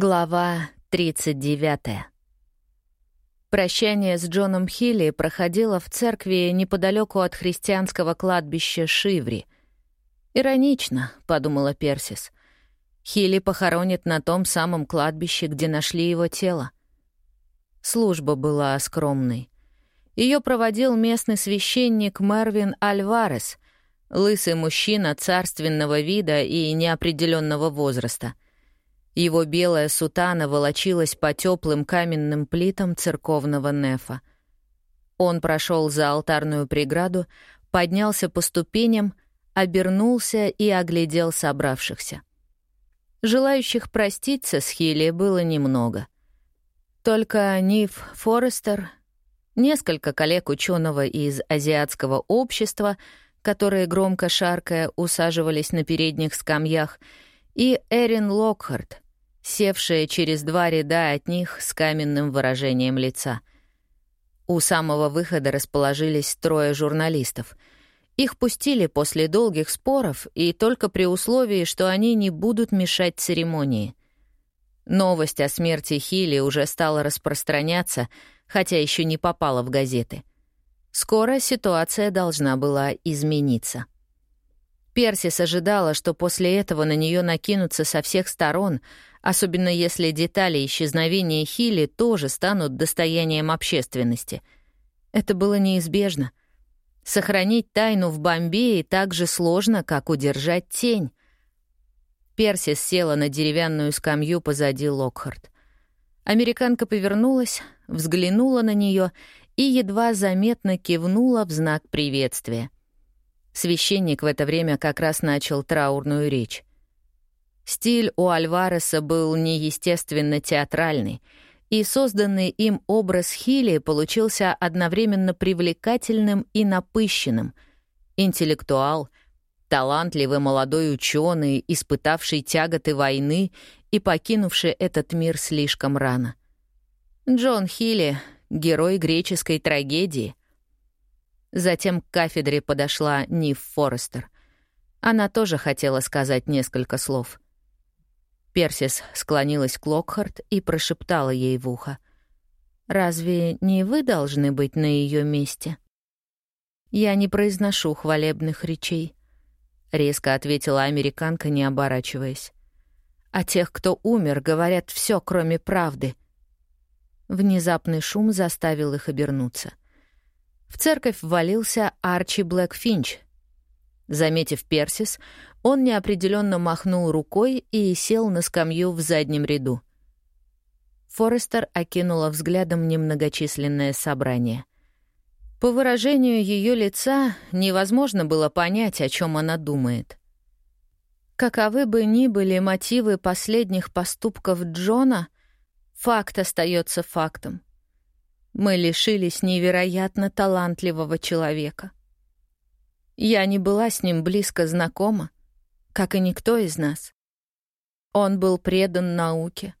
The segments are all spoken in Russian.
Глава 39. Прощание с Джоном Хилли проходило в церкви неподалеку от христианского кладбища Шиври. «Иронично», — подумала Персис. Хилли похоронит на том самом кладбище, где нашли его тело. Служба была скромной. Ее проводил местный священник Мервин Альварес, лысый мужчина царственного вида и неопределенного возраста — его белая сутана волочилась по теплым каменным плитам церковного нефа. Он прошел за алтарную преграду, поднялся по ступеням, обернулся и оглядел собравшихся. Желающих проститься с Хилли было немного. Только Ниф Форестер, несколько коллег ученого из азиатского общества, которые, громко шаркая, усаживались на передних скамьях, и Эрин Локхарт, севшая через два ряда от них с каменным выражением лица. У самого выхода расположились трое журналистов. Их пустили после долгих споров и только при условии, что они не будут мешать церемонии. Новость о смерти Хилли уже стала распространяться, хотя еще не попала в газеты. Скоро ситуация должна была измениться. Персис ожидала, что после этого на нее накинутся со всех сторон, особенно если детали исчезновения Хилли тоже станут достоянием общественности. Это было неизбежно. Сохранить тайну в Бомбее так же сложно, как удержать тень. Персис села на деревянную скамью позади Локхарт. Американка повернулась, взглянула на нее и едва заметно кивнула в знак приветствия. Священник в это время как раз начал траурную речь. Стиль у Альвареса был неестественно театральный, и созданный им образ Хилли получился одновременно привлекательным и напыщенным. Интеллектуал, талантливый молодой ученый, испытавший тяготы войны и покинувший этот мир слишком рано. Джон Хилли — герой греческой трагедии, Затем к кафедре подошла Ниф Форестер. Она тоже хотела сказать несколько слов. Персис склонилась к Локхарт и прошептала ей в ухо. «Разве не вы должны быть на ее месте?» «Я не произношу хвалебных речей», — резко ответила американка, не оборачиваясь. «О тех, кто умер, говорят все, кроме правды». Внезапный шум заставил их обернуться — в церковь ввалился Арчи Блэкфинч. Заметив Персис, он неопределенно махнул рукой и сел на скамью в заднем ряду. Форестер окинула взглядом немногочисленное собрание. По выражению ее лица невозможно было понять, о чем она думает. Каковы бы ни были мотивы последних поступков Джона, факт остается фактом. Мы лишились невероятно талантливого человека. Я не была с ним близко знакома, как и никто из нас. Он был предан науке,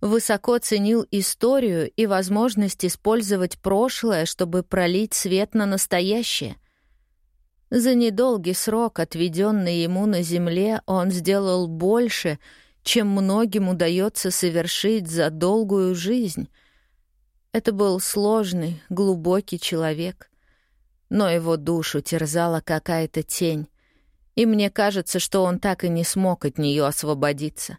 высоко ценил историю и возможность использовать прошлое, чтобы пролить свет на настоящее. За недолгий срок, отведенный ему на Земле, он сделал больше, чем многим удается совершить за долгую жизнь — это был сложный, глубокий человек. Но его душу терзала какая-то тень, и мне кажется, что он так и не смог от нее освободиться.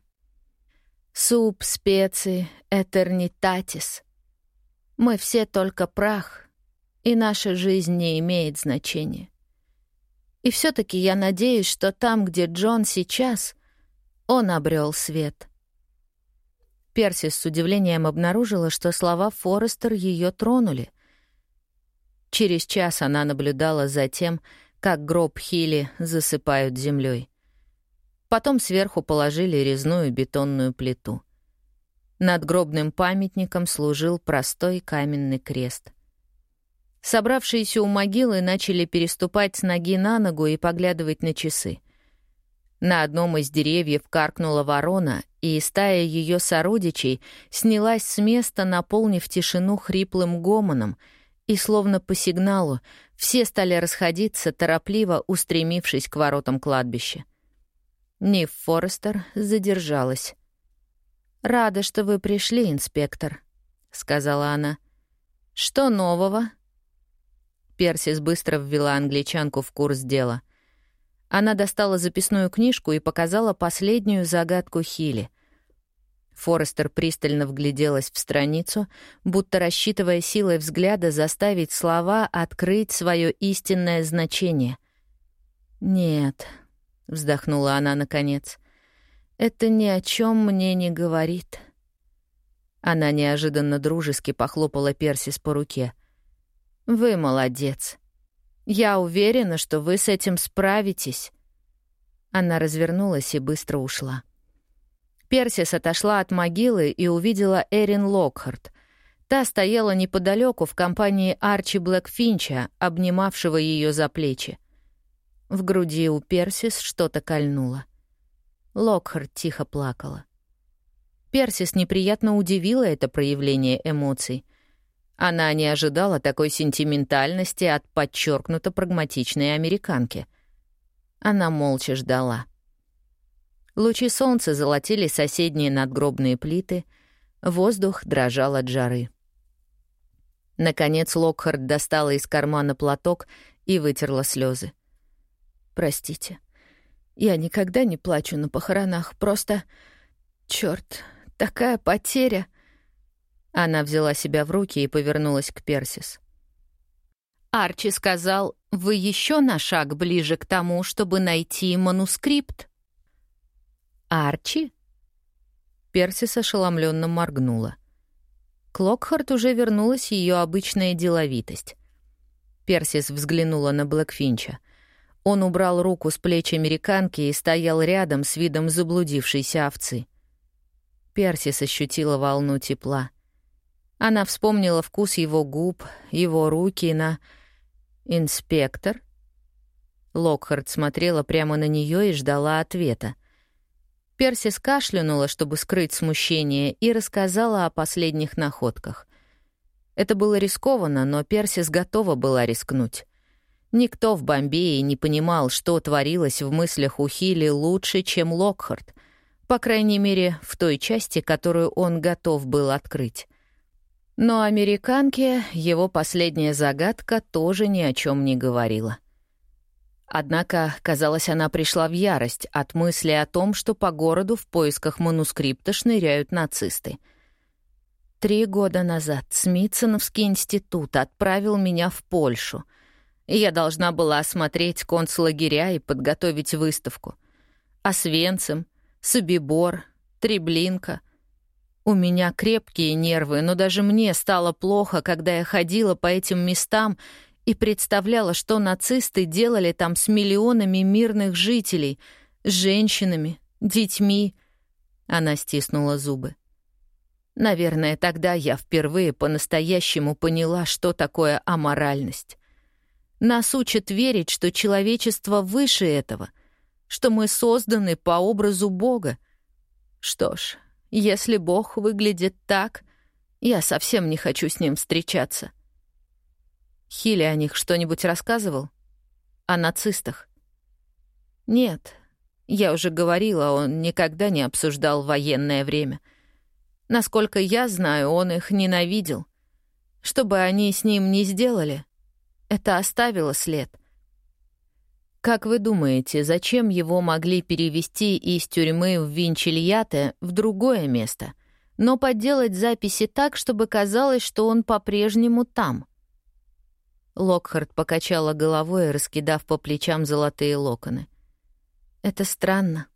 Суп, специи, этернитатис. Мы все только прах, и наша жизнь не имеет значения. И все таки я надеюсь, что там, где Джон сейчас, он обрел свет. Персис с удивлением обнаружила, что слова Форестер ее тронули. Через час она наблюдала за тем, как гроб Хилли засыпают землей. Потом сверху положили резную бетонную плиту. Над гробным памятником служил простой каменный крест. Собравшиеся у могилы начали переступать с ноги на ногу и поглядывать на часы — на одном из деревьев каркнула ворона, и стая ее сородичей снялась с места, наполнив тишину хриплым гомоном, и словно по сигналу все стали расходиться, торопливо устремившись к воротам кладбища. Нив Форестер задержалась. «Рада, что вы пришли, инспектор», — сказала она. «Что нового?» Персис быстро ввела англичанку в курс дела. Она достала записную книжку и показала последнюю загадку Хили. Форестер пристально вгляделась в страницу, будто рассчитывая силой взгляда заставить слова открыть свое истинное значение. «Нет», — вздохнула она наконец, — «это ни о чем мне не говорит». Она неожиданно дружески похлопала Персис по руке. «Вы молодец. Я уверена, что вы с этим справитесь». Она развернулась и быстро ушла. Персис отошла от могилы и увидела Эрин Локхарт. Та стояла неподалеку в компании Арчи Блэкфинча, обнимавшего ее за плечи. В груди у Персис что-то кольнуло. Локхарт тихо плакала. Персис неприятно удивило это проявление эмоций. Она не ожидала такой сентиментальности от подчеркнуто прагматичной американки. Она молча ждала. Лучи солнца золотили соседние надгробные плиты, воздух дрожал от жары. Наконец Локхард достала из кармана платок и вытерла слезы. «Простите, я никогда не плачу на похоронах, просто... Чёрт, Такая потеря!» Она взяла себя в руки и повернулась к Персис. «Арчи сказал, вы еще на шаг ближе к тому, чтобы найти манускрипт». «Арчи?» Персис ошеломленно моргнула. Клокхарт уже вернулась ее обычная деловитость. Персис взглянула на Блэкфинча. Он убрал руку с плеч американки и стоял рядом с видом заблудившейся овцы. Персис ощутила волну тепла. Она вспомнила вкус его губ, его руки на... «Инспектор?» Локхард смотрела прямо на нее и ждала ответа. Персис кашлянула, чтобы скрыть смущение, и рассказала о последних находках. Это было рискованно, но Персис готова была рискнуть. Никто в Бомбее не понимал, что творилось в мыслях у Хилли лучше, чем Локхард — по крайней мере, в той части, которую он готов был открыть. Но американке его последняя загадка тоже ни о чем не говорила. Однако, казалось, она пришла в ярость от мысли о том, что по городу в поисках манускрипта шныряют нацисты. Три года назад Смитсоновский институт отправил меня в Польшу. Я должна была осмотреть концлагеря и подготовить выставку. Свенцем, Собибор, Треблинка. У меня крепкие нервы, но даже мне стало плохо, когда я ходила по этим местам и представляла, что нацисты делали там с миллионами мирных жителей, женщинами, детьми. Она стиснула зубы. Наверное, тогда я впервые по-настоящему поняла, что такое аморальность. Нас учат верить, что человечество выше этого — что мы созданы по образу Бога. Что ж, если Бог выглядит так, я совсем не хочу с ним встречаться. Хилли о них что-нибудь рассказывал? О нацистах? Нет, я уже говорила, он никогда не обсуждал военное время. Насколько я знаю, он их ненавидел. Что бы они с ним ни сделали, это оставило след. Как вы думаете, зачем его могли перевести из тюрьмы в Винчильяте в другое место, но подделать записи так, чтобы казалось, что он по-прежнему там? Локхард покачала головой, раскидав по плечам золотые локоны. Это странно.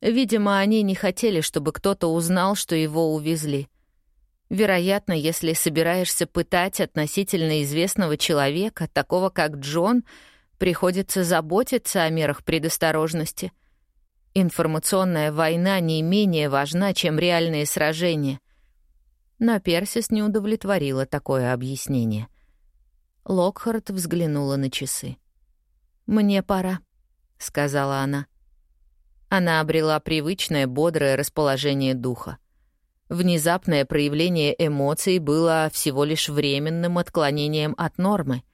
Видимо, они не хотели, чтобы кто-то узнал, что его увезли. Вероятно, если собираешься пытать относительно известного человека, такого как Джон — Приходится заботиться о мерах предосторожности. Информационная война не менее важна, чем реальные сражения. Но Персис не удовлетворила такое объяснение. Локхарт взглянула на часы. «Мне пора», — сказала она. Она обрела привычное бодрое расположение духа. Внезапное проявление эмоций было всего лишь временным отклонением от нормы —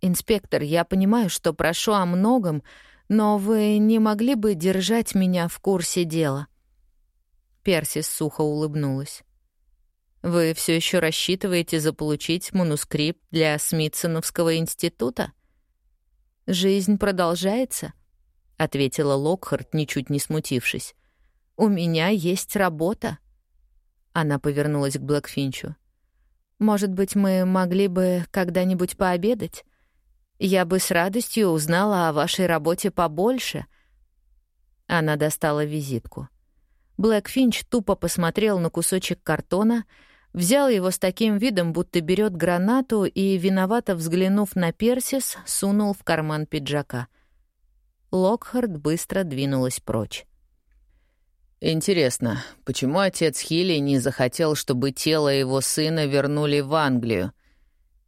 «Инспектор, я понимаю, что прошу о многом, но вы не могли бы держать меня в курсе дела?» Персис сухо улыбнулась. «Вы все еще рассчитываете заполучить манускрипт для Смитсоновского института?» «Жизнь продолжается», — ответила Локхарт, ничуть не смутившись. «У меня есть работа». Она повернулась к Блэкфинчу. «Может быть, мы могли бы когда-нибудь пообедать? Я бы с радостью узнала о вашей работе побольше». Она достала визитку. Блэкфинч тупо посмотрел на кусочек картона, взял его с таким видом, будто берет гранату, и, виновато взглянув на Персис, сунул в карман пиджака. Локхард быстро двинулась прочь. «Интересно, почему отец Хилли не захотел, чтобы тело его сына вернули в Англию?»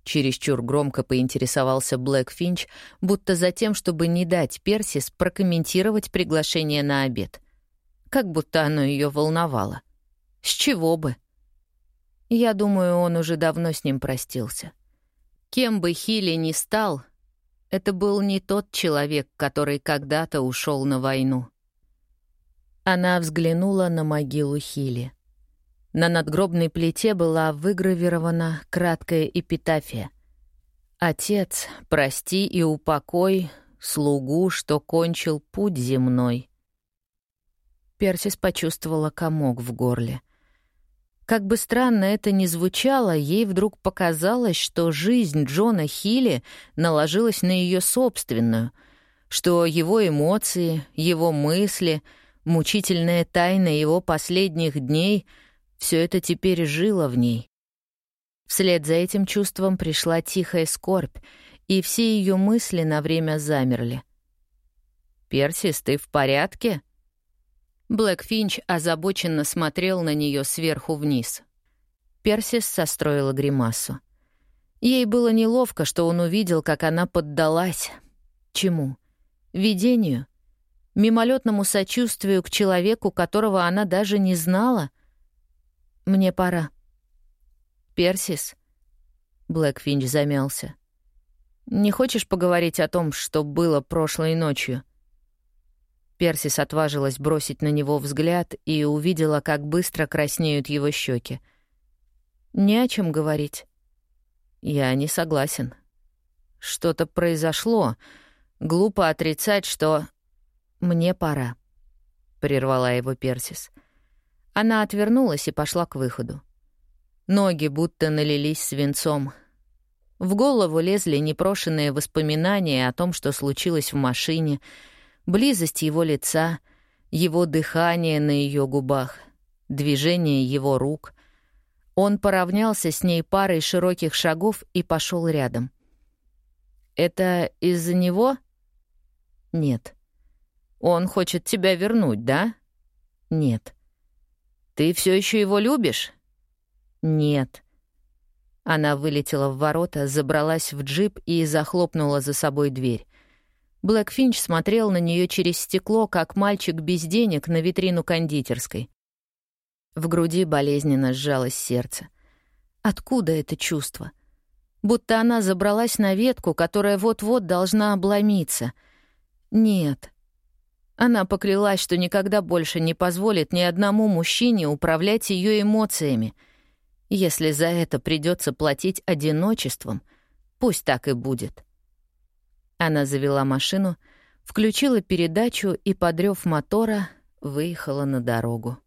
Чересчур громко поинтересовался Блэк Финч, будто за тем, чтобы не дать Персис прокомментировать приглашение на обед. Как будто оно ее волновало. С чего бы? Я думаю, он уже давно с ним простился. Кем бы Хилли ни стал, это был не тот человек, который когда-то ушел на войну. Она взглянула на могилу Хили. На надгробной плите была выгравирована краткая эпитафия. «Отец, прости и упокой слугу, что кончил путь земной». Персис почувствовала комок в горле. Как бы странно это ни звучало, ей вдруг показалось, что жизнь Джона Хилли наложилась на ее собственную, что его эмоции, его мысли — Мучительная тайна его последних дней — все это теперь жило в ней. Вслед за этим чувством пришла тихая скорбь, и все ее мысли на время замерли. «Персис, ты в порядке?» Блэк Финч озабоченно смотрел на нее сверху вниз. Персис состроила гримасу. Ей было неловко, что он увидел, как она поддалась. Чему? Видению? мимолетному сочувствию к человеку, которого она даже не знала. «Мне пора». «Персис?» Блэкфинч замялся. «Не хочешь поговорить о том, что было прошлой ночью?» Персис отважилась бросить на него взгляд и увидела, как быстро краснеют его щеки. «Не о чем говорить». «Я не согласен. Что-то произошло. Глупо отрицать, что...» «Мне пора», — прервала его Персис. Она отвернулась и пошла к выходу. Ноги будто налились свинцом. В голову лезли непрошенные воспоминания о том, что случилось в машине, близость его лица, его дыхание на ее губах, движение его рук. Он поравнялся с ней парой широких шагов и пошел рядом. «Это из-за него?» «Нет». Он хочет тебя вернуть, да? Нет. Ты все еще его любишь? Нет. Она вылетела в ворота, забралась в джип и захлопнула за собой дверь. Блэкфинч смотрел на нее через стекло, как мальчик без денег на витрину кондитерской. В груди болезненно сжалось сердце. Откуда это чувство? Будто она забралась на ветку, которая вот-вот должна обломиться. Нет, она поклялась, что никогда больше не позволит ни одному мужчине управлять ее эмоциями. Если за это придется платить одиночеством, пусть так и будет. Она завела машину, включила передачу и, подрев мотора, выехала на дорогу.